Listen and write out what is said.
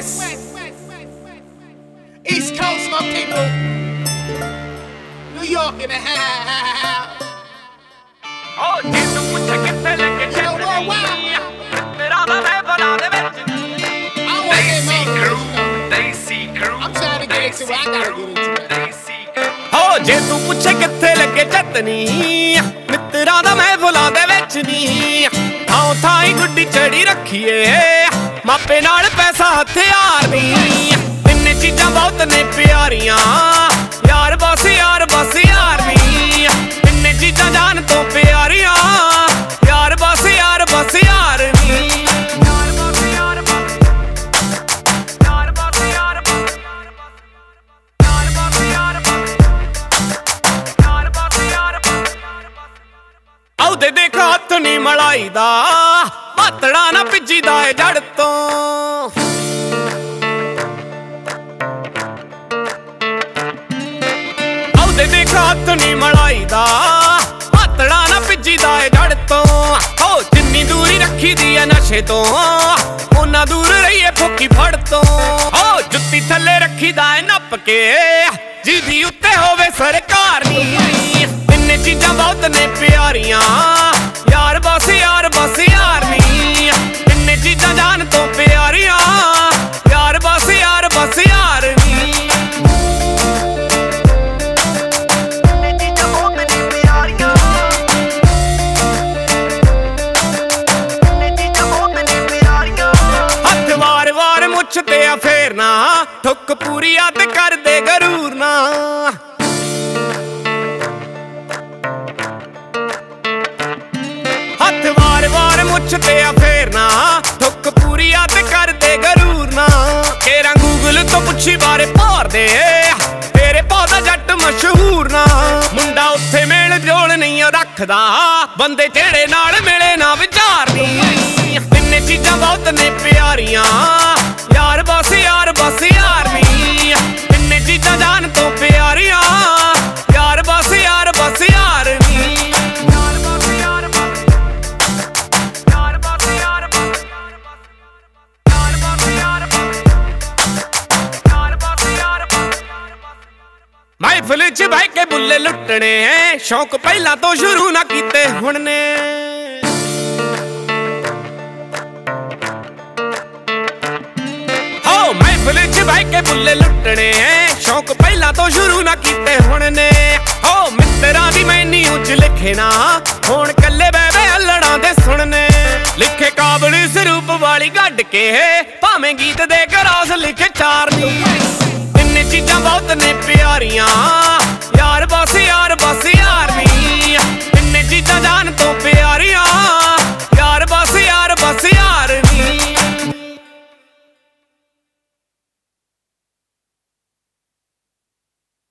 West. East Coast, my people. New York in the house. Oh, did you put your kids in the kitchen? Yo, wow. ਹੋ ਜੇ ਤੂੰ ਪੁੱਛੇ ਕਿੱਥੇ ਲੱਗੇ ਚਤਨੀ ਮਿੱਤਰਾਂ ਦਾ ਮੈਂ ਬੁਲਾਉਂਦੇ ਵਿੱਚ ਨਹੀਂ ਥਾਂ ਥਾਂ ਹੀ ਗੁੱਡੀ ਚੜੀ ਰੱਖੀਏ ਮਾਪੇ ਨਾਲ ਪੈਸਾ ਹਥਿਆਰ ਨਹੀਂ ਤਿੰਨੇ ਚੀਜ਼ਾਂ ਬਹੁਤ ਨੇ ਪਿਆਰੀਆਂ। ਯਾਰ ਬਸ ਯਾਰ ਬਸ, ਯਾਰ ਨਹੀਂ ਤਿੰਨੇ ਚੀਜ਼ਾਂ ਜਾਨ ਤੋਂ ਪਿਆਰੀਆਂ। ਯਾਰ ਬਸ ਯਾਰ ਬਸ, ਯਾਰ ਨਹੀਂ ਦੇ ਹੱਥ ਨਹੀਂ ਮਲਾਈ ਦਾ। ਪਾਤੜਾ ਨਾ ਭਿੱਜੀਦਾ ਏ ਜੜ ਤੋਂ। ਆਉਦੇ ਦੇਖ ਹੱਥ ਨਹੀਂ ਮਲਾਈ ਦਾ। ਪਾਤੜਾ ਨਾ ਭਿੱਜੀਦਾ ਏ ਜੜ ਤੋਂ। ਹੋ ਜਿੰਨੀ ਦੂਰੀ ਰੱਖੀ ਦੀ ਐ ਨਸ਼ੇ ਤੋਂ। ਉਹਨਾਂ ਦੂਰ ਰਹੀਏ ਫੁੱਕੀ ਫੜ ਤੋਂ। ਹੋ ਜੁੱਤੀ ਥੱਲੇ ਰੱਖੀਦਾ ਏ ਨੱਪ ਕੇ। ਜਿਹਦੀ ਉੱਤੇ ਹੋਵੇ ਸਰਕਾਰ ਨਹੀਂ ਇੰਨੇ ਚੀਜ਼ਾਂ ਬਹੁਤ ਨੇ ਪਿਆਰੀਆਂ। ਯਾਰ ਬਸ ਯਾਰ ਬਸ ਵਾਰ ਵਾਰ ਮੁੱਛ ਤੇ ਫੇਰਨਾ ਠੁੱਕ ਪੂਰੀ ਅੱਧ ਕਰਦੇ ਗਰੂਰ ਨਾ। ਹੱਥ ਵਾਰ ਵਾਰ ਮੁੱਛ ਤੇ ਆ ਫੇਰਨਾ ਠੁੱਕ ਪੂਰੀ ਅੱਧ ਕਰਦੇ ਗਰੂਰ ਨਾ। ਤੇਰਾ ਗੂਗਲ ਤੋਂ ਪੁੱਛੀ ਬਾਰੇ ਭਾਰਦੇ ਤੇਰੇ ਪੌਦਾ ਜੱਟ ਮਸ਼ਹੂਰ ਨਾ। ਮੁੰਡਾ ਉੱਥੇ ਮੇਲ ਜੋਲ ਨਹੀਂ ਰੱਖਦਾ, ਬੰਦੇ ਜਿਹੜੇ ਨਾਲ ਮਿਲੇ 'ਚ ਬਹਿ ਕੇ ਬੁੱਲੇ ਲੁੱਟਣੇ ਸ਼ੌਂਕ ਪਹਿਲਾਂ ਤੋਂ ਸ਼ੁਰੂ ਨਾ ਕੀਤੇ ਹੁਣ ਨੇ। ਹੋ, ਮਹਿਫਿਲ 'ਚ ਬਹਿ ਕੇ ਬੁੱਲੇ ਲੁੱਟਣੇ ਸ਼ੌਂਕ ਪਹਿਲਾਂ ਤੋਂ ਸ਼ੁਰੂ ਨਾ ਕੀਤੇ ਹੁਣ ਨੇ। ਹੋ, ਮਿੱਤਰਾਂ ਦੀ ਮੈਨੀ ਉੱਚ ਲਿਖੇ ਨਾ। ਹੁਣ ਕੱਲੇ ਬਹਿ ਹੱਲੜਾਂ ਦੇ ਸੁਣਨੇ ਲਿਖੇ ਕਾਬਲ ਸਰੂਪ ਵਾਲੀ ਗੱਡ ਕੇ, ਭਾਵੇਂ ਗੀਤ ਦੇ ਗਰਾਸ ਲਿਖੇ ਚਾਰਨੀ। ਚੀਜ਼ਾਂ ਬਹੁਤ ਨੇ ਪਿਆਰੀਆਂ। ਯਾਰ ਬਸ ਯਾਰ ਬਸ